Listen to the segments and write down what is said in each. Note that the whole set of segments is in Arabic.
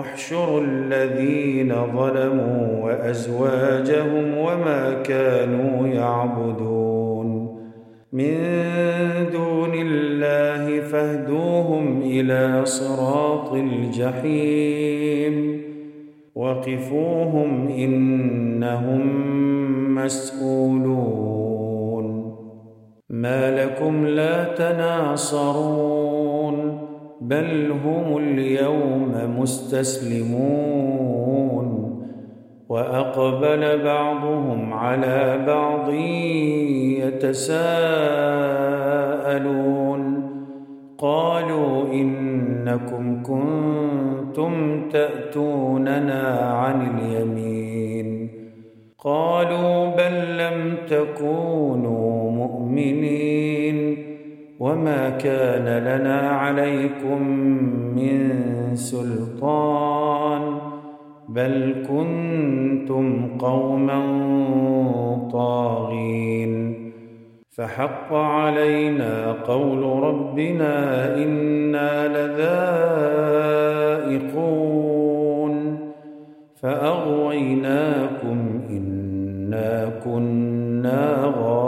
احشروا الذين ظلموا وأزواجهم وما كانوا يعبدون. من دون الله فاهدوهم إلى صراط الجحيم. وقفوهم إنهم مسئولون ما لكم لا تناصرون. بل هم اليوم مستسلمون. وأقبل بعضهم على بعض يتساءلون. قالوا إنكم كنتم تأتوننا عن اليمين. قالوا بل لم تكونوا مؤمنين. وما كان لنا عليكم من سلطان بل كنتم قوما طاغين فحق علينا قول ربنا أنا لذائقون فاغويناكم انا كنا غاوين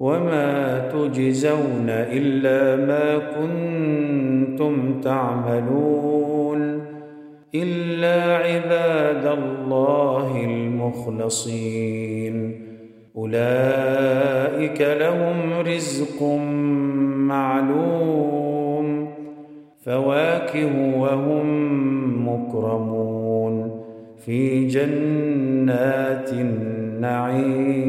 وما تجزون إلا ما كنتم تعملون إلا عباد الله المخلصين اولئك لهم رزق معلوم فواكه وهم مكرمون في جنات النعيم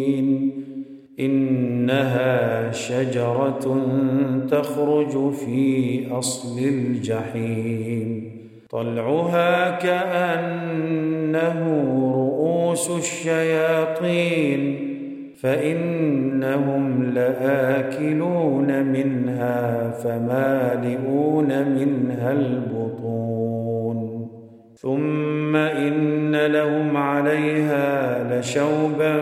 إنها شجرة تخرج في أصل الجحيم. طلعها كأنه رؤوس الشياطين فإنهم لآكلون منها فمالئون منها البطون. ثم إن لهم عليها لشوبا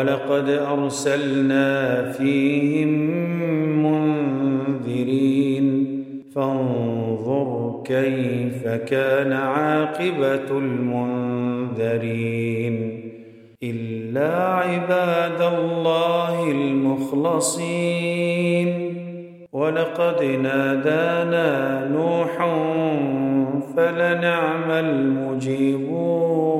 ولقد أرسلنا فيهم منذرين. فانظر كيف كان عاقبة المنذرين. إلا عباد الله المخلصين. ولقد نادانا نوح فلنعم المجيبون.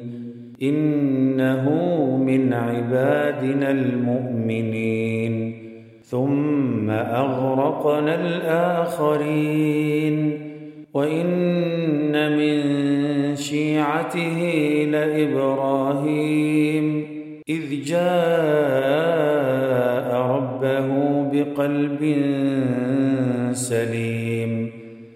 إنه من عبادنا المؤمنين. ثم أغرقنا الآخرين. وإن من شيعته لإبراهيم. إذ جاء ربه بقلب سليم.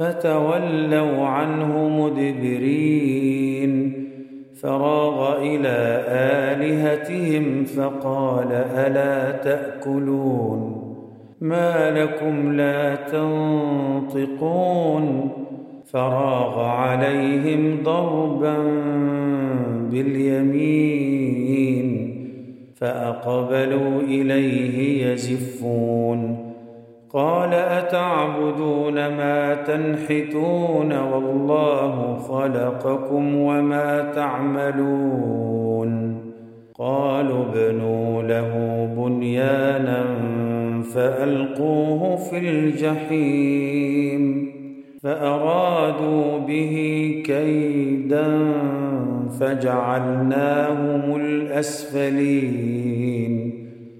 فتولوا عنه مدبرين. فراغ إلى آلهتهم فقال ألا تأكلون؟ ما لكم لا تنطقون؟ فراغ عليهم ضربا باليمين فأقبلوا إليه يزفون. قال أتعبدون ما تنحتون والله خلقكم وما تعملون قالوا ابنوا له بنيانا فألقوه في الجحيم فأرادوا به كيدا فجعلناهم الأسفلين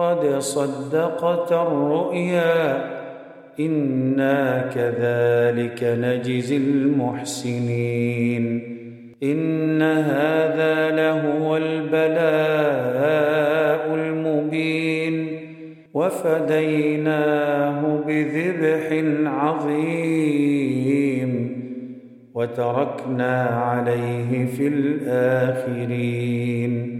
قد صدقت الرؤيا. إنا كذلك نجزي المحسنين. إن هذا لهو البلاء المبين. وفديناه بذبح عظيم. وتركنا عليه في الآخرين.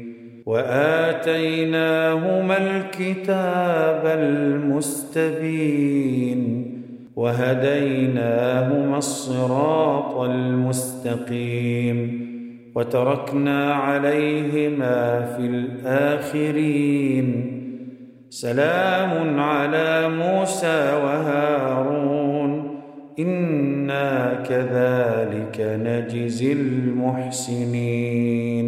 وآتيناهما الكتاب المستبين وهديناهما الصراط المستقيم وتركنا عليهما في الآخرين. سلام على موسى وهارون. إنا كذلك نجزي المحسنين.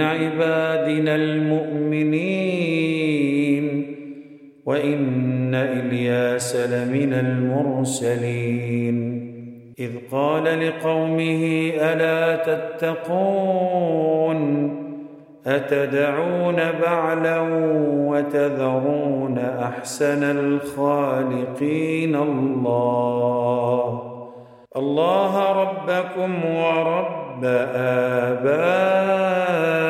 عبادنا المؤمنين وإن إلياس لمن المرسلين. إذ قال لقومه ألا تتقون؟ أتدعون بعلا وتذرون أحسن الخالقين الله؟ الله ربكم ورب آبائكم.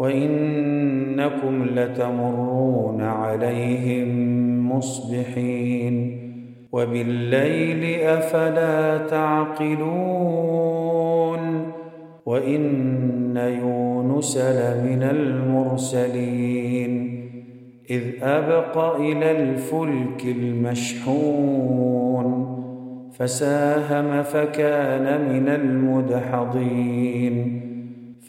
وإنكم لتمرون عليهم مصبحين وبالليل أفلا تعقلون وإن يونس لمن المرسلين إذ أبق إلى الفلك المشحون فساهم فكان من المدحضين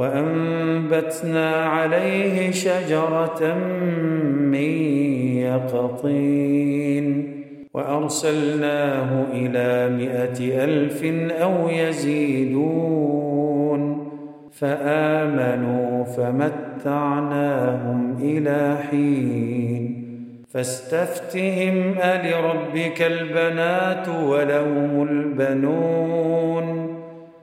وأنبتنا عليه شجرة من يقطين وأرسلناه إلى مائه ألف أو يزيدون فآمنوا فمتعناهم إلى حين فاستفتهم ألربك البنات ولهم البنون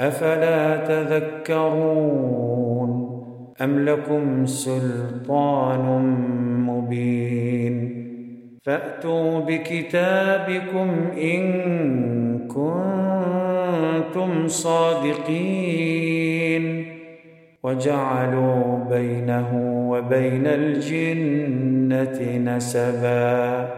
أفلا تذكرون أم لكم سلطان مبين؟ فأتوا بكتابكم إن كنتم صادقين. وجعلوا بينه وبين الجنة نسبا.